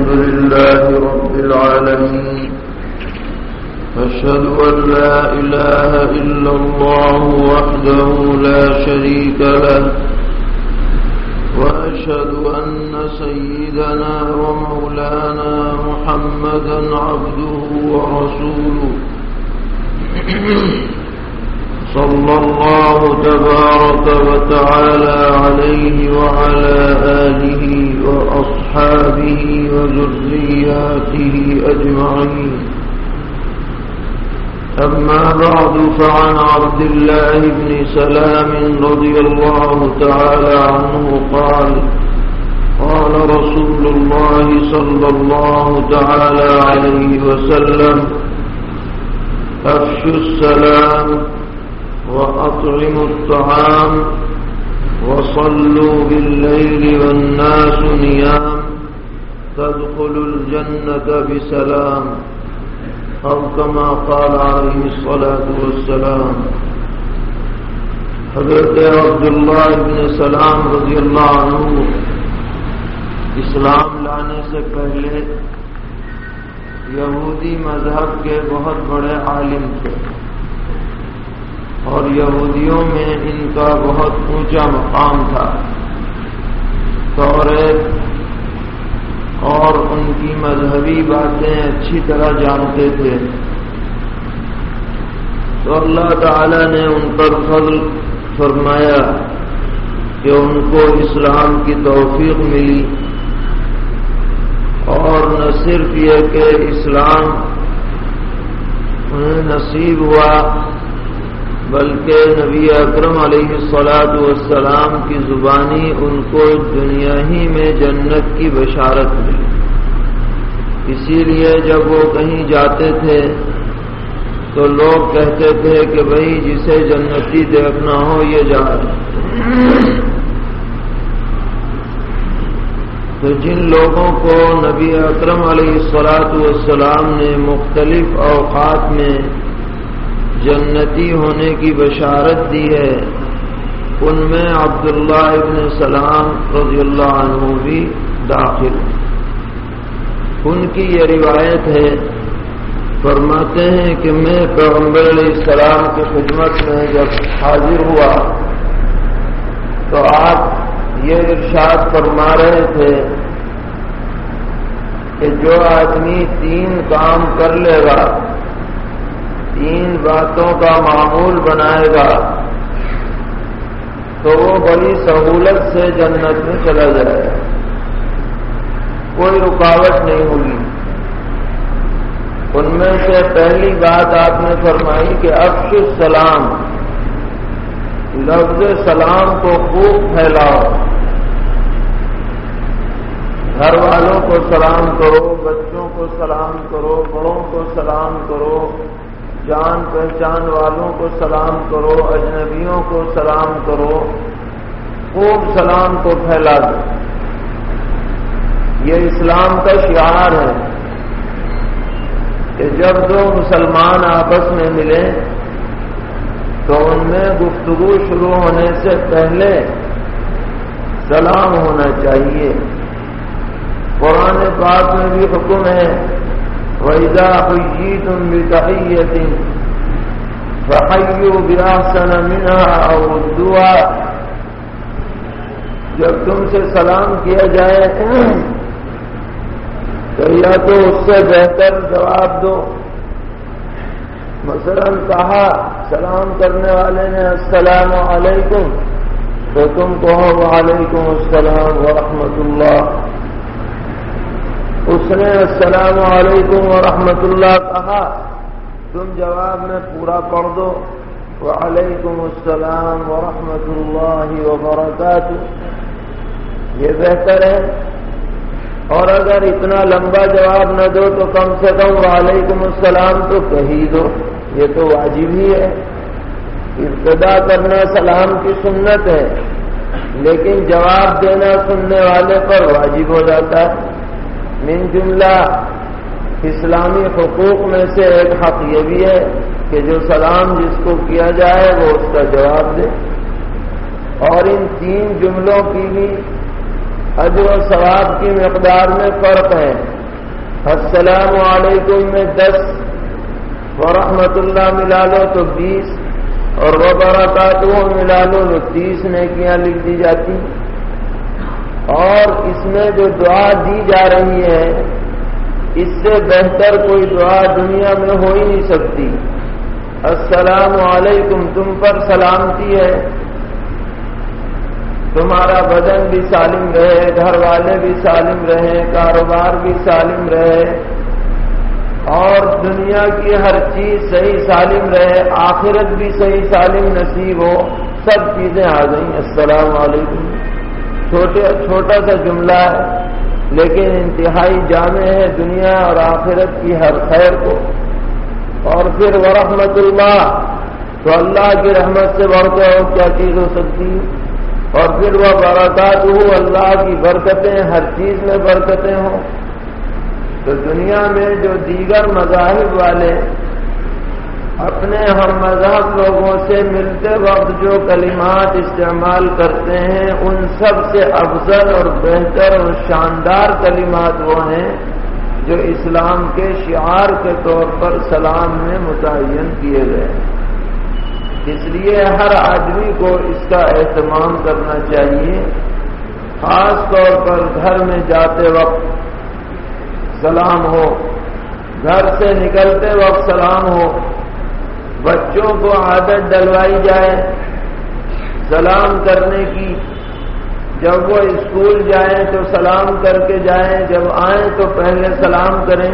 الحمد لله رب العالمين. أشهد أن لا إله إلا الله وحده لا شريك له. وأشهد أن سيدنا ومولانا محمدا عبده ورسوله. صلى الله تبارك وتعالى عليه وعلى آله وأصحابه وذرياته أجمعين. أما بعد فعن عبد الله بن سلام رضي الله تعالى عنه قال قال رسول الله صلى الله تعالى عليه وسلم أفشوا السلام وأطعموا الطعام وصلوا بالليل والناس نيام تدخلوا الجنة بسلام أو كما قال عليه الصلاة والسلام. حضرت عبداللہ ابن سلام رضی اللہ عنہ اسلام لانے سے پہلے یہودی مذہب کے بہت بڑے عالم تھے۔ اور یہودیوں میں ان کا بہت اونچا مقام تھا۔ توریت اور ان کی مذہبی باتیں اچھی طرح جانتے تھے۔ تو اللہ تعالی نے ان پر فضل فرمایا کہ ان کو اسلام کی توفیق ملی۔ اور نہ صرف یہ کہ اسلام انہیں نصیب ہوا بلکہ نبی اکرم علیہ السلاط والسلام کی زبانی ان کو دنیا ہی میں جنت کی بشارت ملی۔ اسی لیے جب وہ کہیں جاتے تھے، تو لوگ کہتے تھے کہ بھائی جسے جنتی دیکھنا ہو یہ جا۔ تو جن لوگوں کو نبی اکرم علیہ السلاط والسلام نے مختلف اوقات میں جنتی ہونے کی بشارت دی ہے۔ ان میں عبداللہ ابن سلام رضی اللہ عنہ بھی داخل ان کی یہ روایت ہے، فرماتے ہیں کہ میں پیغمبر علیہ السلام کی خدمت میں جب حاضر ہوا، تو آپ یہ ارشاد فرما رہے تھے کہ جو آدمی تین کام کر لے گا تین باتوں کا معمول بنائے گا تو وہ بڑی سہولت سے جنت میں چلا جائے گا۔ کوئی رکاوٹ نہیں ہوگی۔ ان میں سے پہلی بات آپ نے فرمائی کہ افش سلام لفظ سلام کو خوب پھیلاؤ۔ گھر والوں کو سلام کرو، بچوں کو سلام کرو، بڑوں کو سلام کرو۔ جان پہچان والوں کو سلام کرو، اجنبیوں کو سلام کرو، خوب سلام کو پھیلا دو۔ یہ اسلام کا شعار ہے کہ جب دو مسلمان آپس میں ملیں تو ان میں گفتگو شروع ہونے سے پہلے سلام ہونا چاہیے۔ قرآن پاک میں بھی حکم ہے وَإِذَا حُيِّيتُمْ بِتَحِيَّةٍ فَحَيُّوا بِأَحْسَنَ مِنْهَا أَوْ رُدُّوهَا جب تم سے سلام کیا جائے تو یا تو اس سے بہتر جواب دو۔ مثلا کہا، سلام کرنے والے نے السلام علیکم تو تم کہو، وعلیکم السلام ورحمۃ اللہ۔ اس نے السلام علیکم ورحمۃ اللہ کہا، تم جواب میں پورا پڑھ دو۔ وعلیکم السلام ورحمۃ اللہ وبرکاتہ۔ یہ بہتر ہے۔ اور اگر اتنا لمبا جواب نہ دو تو کم سے کم وعلیکم السلام تو کہی دو۔ یہ تو واجب ہی ہے۔ ابتدا کرنا سلام کی سنت ہے، لیکن جواب دینا سننے والے پر واجب ہو جاتا ہے۔ من جملہ اسلامی حقوق میں سے ایک حق یہ بھی ہے کہ جو سلام جس کو کیا جائے وہ اس کا جواب دے۔ اور ان تین جملوں کی بھی اجر و ثواب کی مقدار میں فرق ہے۔ السلام علیکم میں دس ورحمۃ اللہ ملا لو تو بیس، اور وہ برکاتوں ملا لو تو تیس نیکیاں لکھ دی جاتی۔ اور اس میں جو دعا دی جا رہی ہے، اس سے بہتر کوئی دعا دنیا میں ہو ہی نہیں سکتی۔ السلام علیکم، تم پر سلامتی ہے۔ تمہارا بدن بھی سالم رہے، گھر والے بھی سالم رہے، کاروبار بھی سالم رہے۔ اور دنیا کی ہر چیز صحیح سالم رہے، آخرت بھی صحیح سالم نصیب ہو، سب چیزیں آ گئیں۔ السلام علیکم۔ چھوٹے چھوٹا سا جملہ ہے، لیکن انتہائی جامع ہے دنیا اور آخرت کی ہر خیر کو۔ اور پھر ورحمت اللہ، تو اللہ کی رحمت سے بڑھ کر کیا چیز ہو سکتی؟ اور پھر وہ برکات ہو، اللہ کی برکتیں ہر چیز میں برکتیں ہوں۔ تو دنیا میں جو دیگر مذاہب والے اپنے ہم مذہب لوگوں سے ملتے وقت جو کلمات استعمال کرتے ہیں، ان سب سے افضل اور بہتر اور شاندار کلمات وہ ہیں جو اسلام کے شعار کے طور پر سلام میں متعین کیے گئے اس لیے ہر آدمی کو اس کا اہتمام کرنا چاہیے۔ خاص طور پر گھر میں جاتے وقت سلام ہو، گھر سے نکلتے وقت سلام ہو۔ بچوں کو عادت ڈلوائی جائے، سلام کرنے کی۔ جب وہ اسکول جائیں تو سلام کر کے جائیں، جب آئیں تو پہلے سلام کریں۔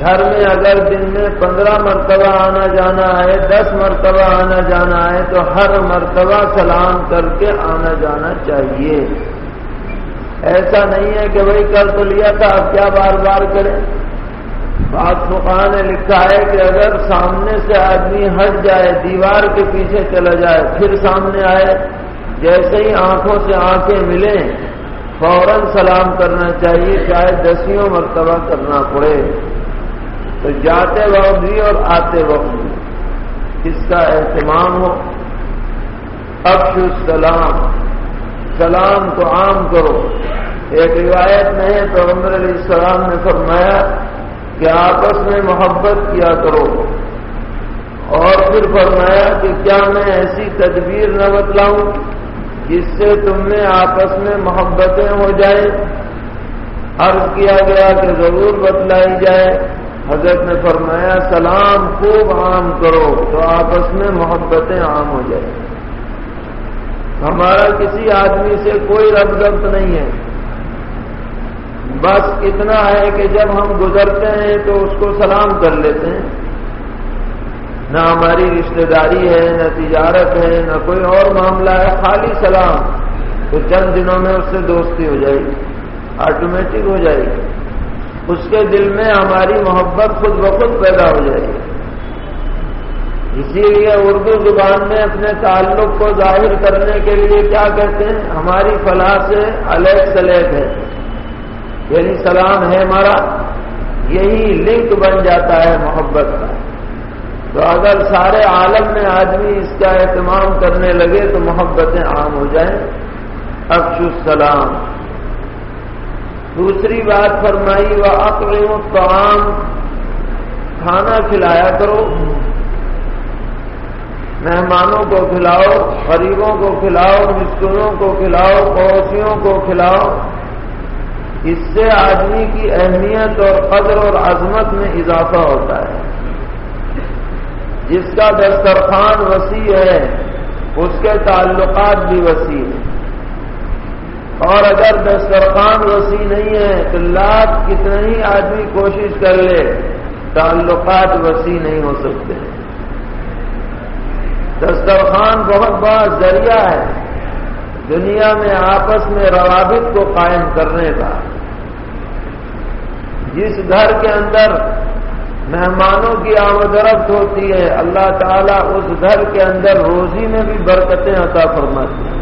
گھر میں اگر دن میں پندرہ مرتبہ آنا جانا ہے، دس مرتبہ آنا جانا ہے، تو ہر مرتبہ سلام کر کے آنا جانا چاہیے۔ ایسا نہیں ہے کہ بھائی کر تو لیا تھا، اب کیا بار بار کریں؟ بات فقہ نے لکھا ہے کہ اگر سامنے سے آدمی ہٹ جائے، دیوار کے پیچھے چلا جائے، پھر سامنے آئے، جیسے ہی آنکھوں سے آنکھیں ملیں، فوراً سلام کرنا چاہیے، چاہے دسیوں مرتبہ کرنا پڑے۔ تو جاتے وقت بھی اور آتے وقت بھی اس کا اہتمام ہو۔ افش السلام، سلام کو عام کرو۔ ایک روایت میں پیغمبر علیہ السلام نے فرمایا کہ آپس میں محبت کیا کرو۔ اور پھر فرمایا کہ کیا میں ایسی تدبیر نہ بتلاؤں جس سے تم میں آپس میں محبتیں ہو جائیں۔ عرض کیا گیا کہ ضرور بتلائی جائے۔ حضرت نے فرمایا، سلام خوب عام کرو تو آپس میں محبتیں عام ہو جائیں۔ ہمارا کسی آدمی سے کوئی رب ضبط نہیں ہے۔ بس اتنا ہے کہ جب ہم گزرتے ہیں تو اس کو سلام کر لیتے ہیں۔ نہ ہماری رشتہ داری ہے، نہ تجارت ہے، نہ کوئی اور معاملہ ہے، خالی سلام۔ تو چند دنوں میں اس سے دوستی ہو جائے گی آٹومیٹک ہو جائے گی۔ اس کے دل میں ہماری محبت خود بخود پیدا ہو جائے گی۔ اسی لیے اردو زبان میں اپنے تعلق کو ظاہر کرنے کے لیے کیا کہتے ہیں؟ ہماری فلاح سے الگ سلیک ہے۔ یعنی سلام ہے ہمارا، یہی لنک بن جاتا ہے محبت کا۔ تو اگر سارے عالم میں آدمی اس کا اہتمام کرنے لگے تو محبتیں عام ہو جائیں۔ افش السلام دوسری بات فرمائی وہ اقلیم الطعام۔ کھانا کھلایا کرو۔ مہمانوں کو کھلاؤ، غریبوں کو کھلاؤ مسکروں کو کھلاؤ، پڑوسیوں کو کھلاؤ۔ اس سے آدمی کی اہمیت اور قدر اور عظمت میں اضافہ ہوتا ہے۔ جس کا دسترخوان وسیع ہے، اس کے تعلقات بھی وسیع ہیں۔ اور اگر دسترخوان وسیع نہیں ہے، تو لاکھ کتنے ہی آدمی کوشش کر لے، تعلقات وسیع نہیں ہو سکتے۔ دسترخوان بہت بڑا ذریعہ ہے۔ دنیا میں آپس میں روابط کو قائم کرنے کا۔ جس گھر کے اندر مہمانوں کی آمد رفت ہوتی ہے، اللہ تعالیٰ اس گھر کے اندر روزی میں بھی برکتیں عطا فرماتی ہیں۔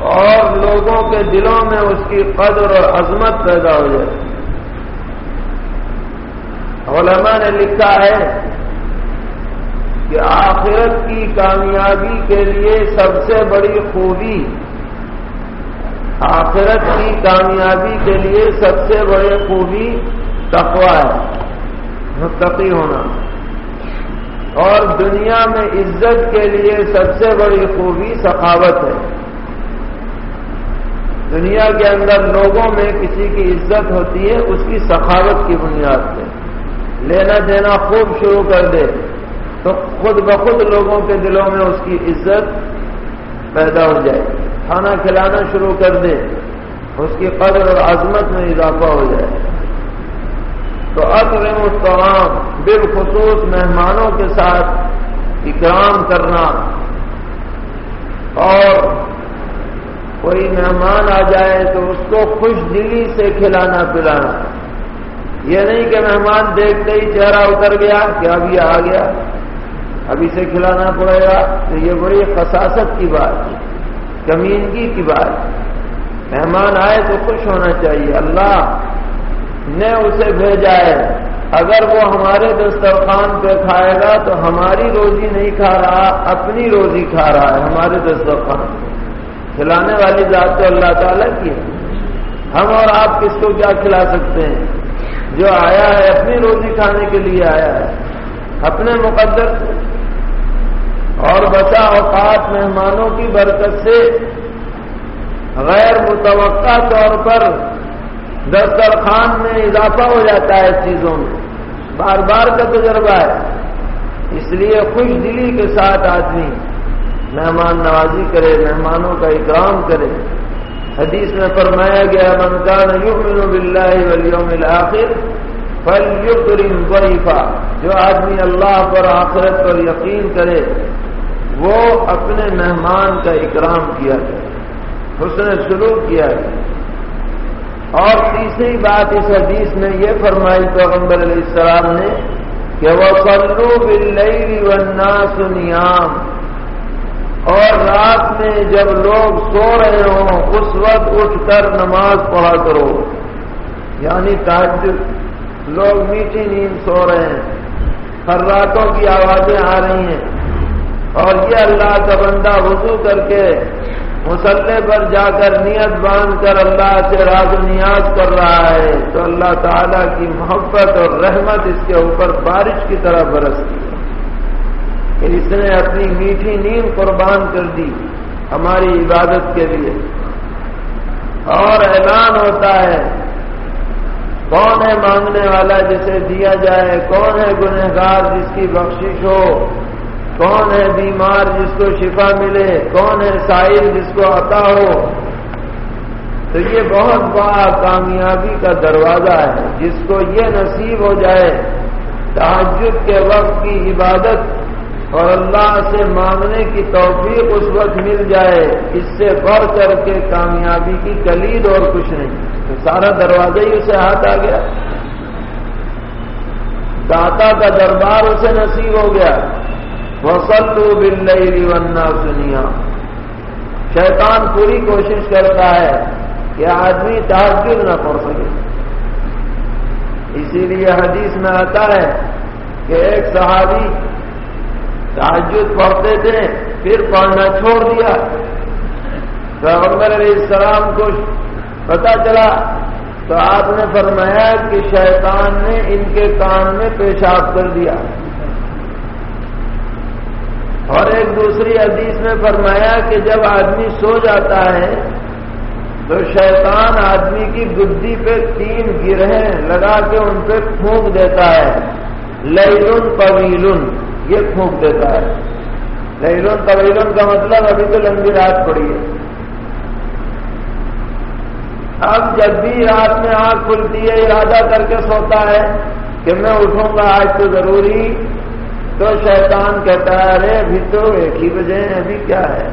اور لوگوں کے دلوں میں اس کی قدر اور عظمت پیدا ہو جائے علماء نے لکھا ہے کہ آخرت کی کامیابی کے لیے سب سے بڑی خوبی آخرت کی کامیابی کے لیے سب سے بڑی خوبی تقوا ہے، متقی ہونا۔ اور دنیا میں عزت کے لیے سب سے بڑی خوبی سخاوت ہے۔ دنیا کے اندر لوگوں میں کسی کی عزت ہوتی ہے، اس کی سخاوت کی بنیاد پہ لینا دینا خوب شروع کر دے۔ تو خود بخود لوگوں کے دلوں میں اس کی عزت پیدا ہو جائے۔ کھانا کھلانا شروع کر دے، اس کی قدر اور عظمت میں اضافہ ہو جائے۔ تو اکرم السلام بالخصوص مہمانوں کے ساتھ اکرام کرنا۔ اور کوئی مہمان آ جائے تو اس کو خوش دلی سے کھلانا پلانا۔ یہ نہیں کہ مہمان دیکھتے ہی چہرہ اتر گیا کہ ابھی آ گیا۔ ابھی سے کھلانا پڑے گا تو یہ بڑی خصاصت کی بات کمینگی کی بات مہمان آئے تو خوش ہونا چاہیے۔ اللہ نے اسے بھیجا ہے۔ اگر وہ ہمارے دسترخوان پہ کھائے گا تو ہماری روزی نہیں کھا رہا، اپنی روزی کھا رہا ہے ہمارے دسترخوان کھلانے والی ذات تو اللہ تعالیٰ کی ہے۔ ہم اور آپ کس کو کیا کھلا سکتے ہیں؟ جو آیا ہے، اپنی روزی کھانے کے لیے آیا ہے۔ اپنے مقدر سے اور بسا اوقات مہمانوں کی برکت سے غیر متوقع طور پر دسترخوان میں اضافہ ہو جاتا ہے چیزوں میں۔ بار بار کا تجربہ ہے۔ اس لیے خوش دلی کے ساتھ آدمی مہمان نوازی کرے، مہمانوں کا اکرام کرے۔ حدیث میں فرمایا گیا منکان یؤمن باللہ والیوم الاخر فلیکرم ضیفا جو آدمی اللہ پر آخرت پر یقین کرے وہ اپنے مہمان کا اکرام کیا جائے حسن سلوک کیا جائے اور تیسری بات اس حدیث میں یہ فرمائی، پیغمبر علیہ السلام نے کہ وہ سلو بل والناس نیام اور رات میں جب لوگ سو رہے ہوں، اس وقت اٹھ کر نماز پڑھا کرو۔ یعنی تعجب لوگ میٹھی نیند سو رہے ہیں۔ ہر راتوں کی آوازیں آ رہی ہیں۔ اور یہ اللہ کا بندہ وضو کر کے مسلح پر جا کر نیت باندھ کر اللہ سے راز نیاز کر رہا ہے، تو اللہ تعالیٰ کی محبت اور رحمت اس کے اوپر بارش کی طرح برستی ہے کہ اس نے اپنی میٹھی نیند قربان کر دی ہماری عبادت کے لیے۔ اور اعلان ہوتا ہے، کون ہے مانگنے والا جسے دیا جائے، کون ہے گنہگار جس کی بخشش ہو؟ کون ہے بیمار جس کو شفا ملے؟ کون ہے سائل جس کو عطا ہو؟ تو یہ بہت بڑا کامیابی کا دروازہ ہے۔ جس کو یہ نصیب ہو جائے تعجب کے وقت کی عبادت اور اللہ سے مانگنے کی توفیق اس وقت مل جائے، اس سے بڑھ کر کے کامیابی کی کلید اور کچھ نہیں۔ تو سارا دروازہ ہی اسے ہاتھ آ گیا۔ داتا کا دربار اسے نصیب ہو گیا۔ وسلو بل ورنہ سنیا شیطان پوری کوشش کرتا ہے کہ آدمی تاجر نہ پڑ سکے۔ اسی لیے حدیث میں آتا ہے کہ ایک صحابی تحجد پڑھتے تھے، پھر پڑھنا چھوڑ دیا۔ پیغمبر علیہ السلام کو پتا چلا تو آپ نے فرمایا کہ شیطان نے ان کے کان میں پیشاب کر دیا۔ اور ایک دوسری حدیث میں فرمایا کہ جب آدمی سو جاتا ہے تو شیطان آدمی کی گدی پہ تین گرہیں لگا کے ان پہ پھونک دیتا ہے۔ لئی پویلن یہ پھونک دیتا ہے۔ لہلون طویلون کا مطلب ابھی تو لمبی رات پڑی ہے۔ اب جب بھی رات میں آنکھ کھلتی ہے، ارادہ کر کے سوتا ہے کہ میں اٹھوں گا، آج تو ضروری تو شیطان کہتا ہے، ارے ابھی تو ایک ہی بجے ابھی کیا ہے؟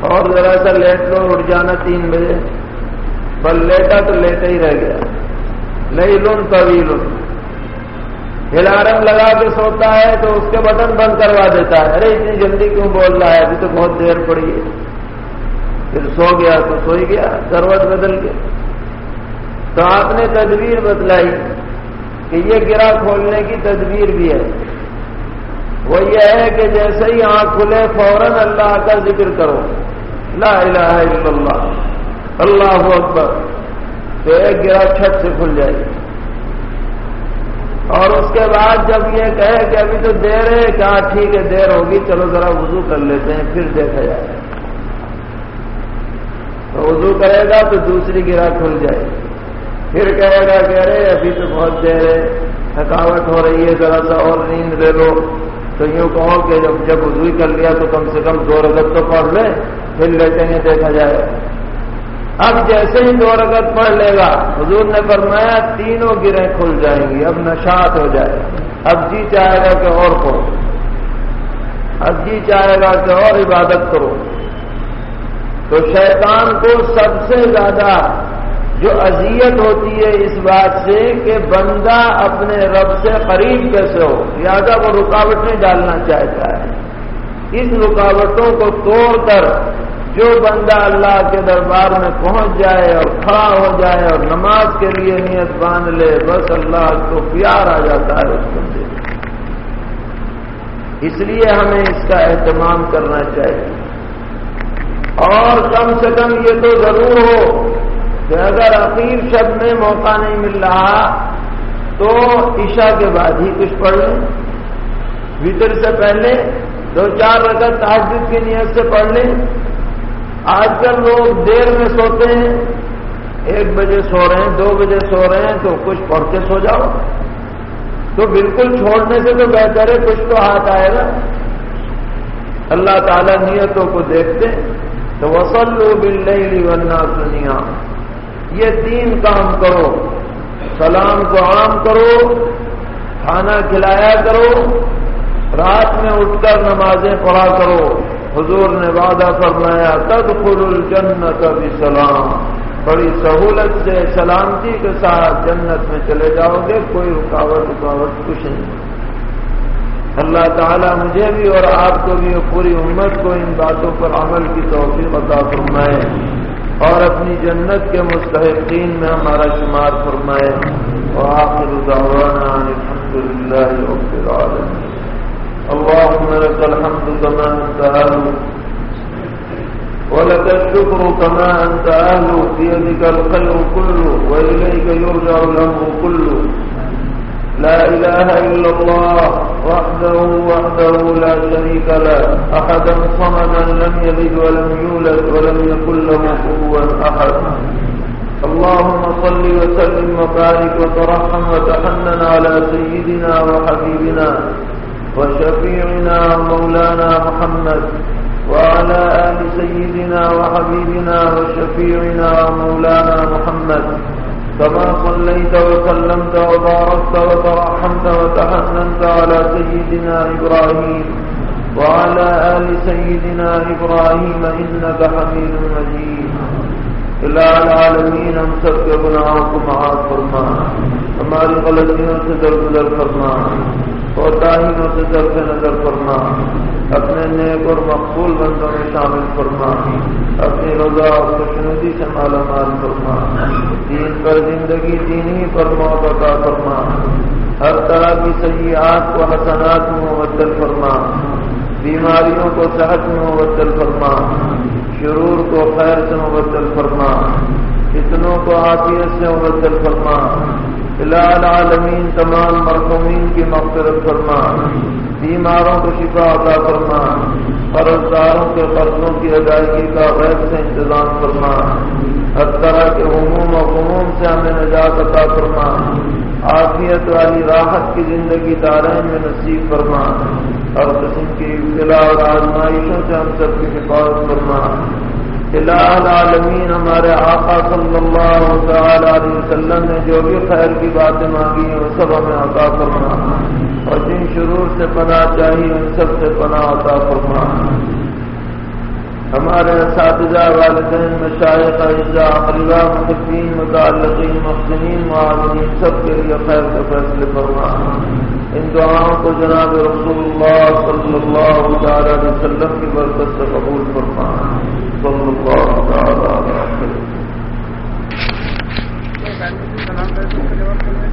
اور ذرا سا لیٹ لو اٹھ جانا تین بجے۔ بل لیٹا تو لیٹا ہی رہ گیا۔ نہیں لون طویل الارم لگا کے سوتا ہے تو اس کے بٹن بند کروا دیتا ہے۔ ارے اتنی جلدی کیوں بول رہا ہے؟ ابھی تو بہت دیر پڑی ہے۔ پھر سو گیا تو سو ہی گیا کروٹ بدل کے تو آپ نے تدبیر بتلائی کہ یہ گرا کھولنے کی تدبیر بھی ہے۔ وہ یہ ہے کہ جیسے ہی آنکھ کھلے فوراً اللہ کا ذکر کرو۔ لا الہ الا اللہ۔ اللہ اکبر۔ تو ایک گرا چھت سے کھل جائے۔ گی اور اس کے بعد جب یہ کہے کہ ابھی تو دیر ہے، کہا ٹھیک ہے، دیر ہوگی، چلو ذرا وضو کر لیتے ہیں، پھر دیکھا جائے۔ تو وضو کرے گا تو دوسری گرا کھل جائے۔ گی پھر کہے گا کہ ارے، ابھی تو بہت دیر ہے، تھکاوٹ ہو رہی ہے، ذرا سا اور نیند لے لو۔ تو یوں کہو کہ جب جب وضو کر لیا تو کم سے کم دو رگت تو پڑھ لے، پھر لیتے ہیں، دیکھا جائے۔ اب جیسے ہی دو رگت پڑھ لے گا، حضور نے فرمایا، تینوں گریں کھل جائیں گی، اب نشات ہو جائے۔ اب جی چاہے گا کہ اور کرو اب جی چاہے گا کہ اور عبادت کرو۔ تو شیطان کو سب سے زیادہ جو اذیت ہوتی ہے اس بات سے کہ بندہ اپنے رب سے قریب کیسے ہو، لہٰذا وہ رکاوٹیں ڈالنا چاہتا ہے۔ اس رکاوٹوں کو توڑ کر جو بندہ اللہ کے دربار میں پہنچ جائے اور کھڑا ہو جائے اور نماز کے لیے نیت باندھ لے، بس اللہ کو پیار آ جاتا ہے اس بندے اس لیے ہمیں اس کا اہتمام کرنا چاہیے۔ اور کم سے کم یہ تو ضرور ہو کہ اگر عقیب شب میں موقع نہیں مل رہا تو عشاء کے بعد ہی کچھ پڑھ لیں وطر سے پہلے دو چار رگت تحجد کی نیت سے پڑھ لیں۔ آج کل لوگ دیر میں سوتے ہیں، ایک بجے سو رہے ہیں، دو بجے سو رہے ہیں تو کچھ پڑھ کے سو جاؤ۔ تو بالکل چھوڑنے سے تو بہتر ہے، کچھ تو ہاتھ آئے گا۔ اللہ تعالیٰ نیتوں کو دیکھتے تو وسل لو بل نہیں ورنہ دنیا یہ تین کام کرو سلام کو عام کرو، کھانا کھلایا کرو، رات میں اٹھ کر نمازیں پڑھا کرو۔ حضور نے وعدہ فرمایا تد خل الجنت بھی سلام بڑی سہولت سے، سلامتی کے ساتھ جنت میں چلے جاؤ گے، کوئی رکاوٹ رکاوٹ کچھ نہیں۔ اللہ تعالیٰ مجھے بھی اور آپ کو بھی اور پوری امت کو ان باتوں پر عمل کی توفیق عطا فرمائے۔ اور اپنی جنت کے مستحقین میں ہمارا شمار فرمائے اور آخر دعوانا الحمد للہ رب العالمين اللهم لك الحمد كما أنت اهل ولك الشكر كما أنت اهل بيدك الخير كله وإليك يرجع الأمر كله لا إله إلا الله وحده وحده لا شريك له. أحدا صمدا لم يلد ولم يولد ولم يكن له قوة أحد. اللهم صل وسلم وبارك وترحم وتحنن على سيدنا وحبيبنا وشفيعنا ومولانا محمد وعلى آل سيدنا وحبيبنا وشفيعنا ومولانا محمد. كما صليت وسلمت وباركت وترحمت وتحننت على سيدنا إبراهيم وعلى آل سيدنا إبراهيم إنك حميد مجيد. إلى العالمين ہم سب کے گناہوں کو معاف فرما. ہماری غلطیوں سے در فرما. اور داہینوں سے در سے نظر فرما، اپنے نیک اور مقبول بندوں میں شامل فرما، اپنی رضا اور خوشنودی سے مالا مال فرما، دین پر زندگی دینی پر موت عطا فرما، ہر طرح کی سیاحت کو حسنات میں مبدل فرما، بیماریوں کو صحت میں مبدل فرما، شرور کو خیر سے مبدل فرما اتنوں کو عافیت سے مبدل فرما فلال عالمین تمام مرحومین کی مغفرت فرما، بیماروں کو شفا عطا فرما قرض داروں کے قرضوں کی ادائیگی کا غیر سے انتظام فرما، ہر طرح کے عموم و عموم سے ہمیں نجات عطا فرما، عافیت والی راحت کی زندگی دارین میں نصیب فرما ہر قسم کی اطلاع اور آزمائشوں سے ہم سب کی حفاظت فرما۔ العالمین ہمارے آقا صلی اللہ تعالی علیہ وسلم نے جو بھی خیر کی باتیں مانگی ہیں وہ سب ہمیں عطا فرما۔ اور جن شرور سے پناہ چاہیے، ان سب سے پناہ عطا فرما۔ ہمارے اساتذہ، والدین مشاعر اجزاء اقلیہ محبین متعلقین، محسنین، معاونین، سب کے لیے خیر کے فیصلے فرما۔ ان دعاؤں کو جناب رسول اللہ صلی اللہ تعالی علیہ وسلم کی برکت سے قبول فرما۔ صلی اللہ تعالی علیہ وسلم۔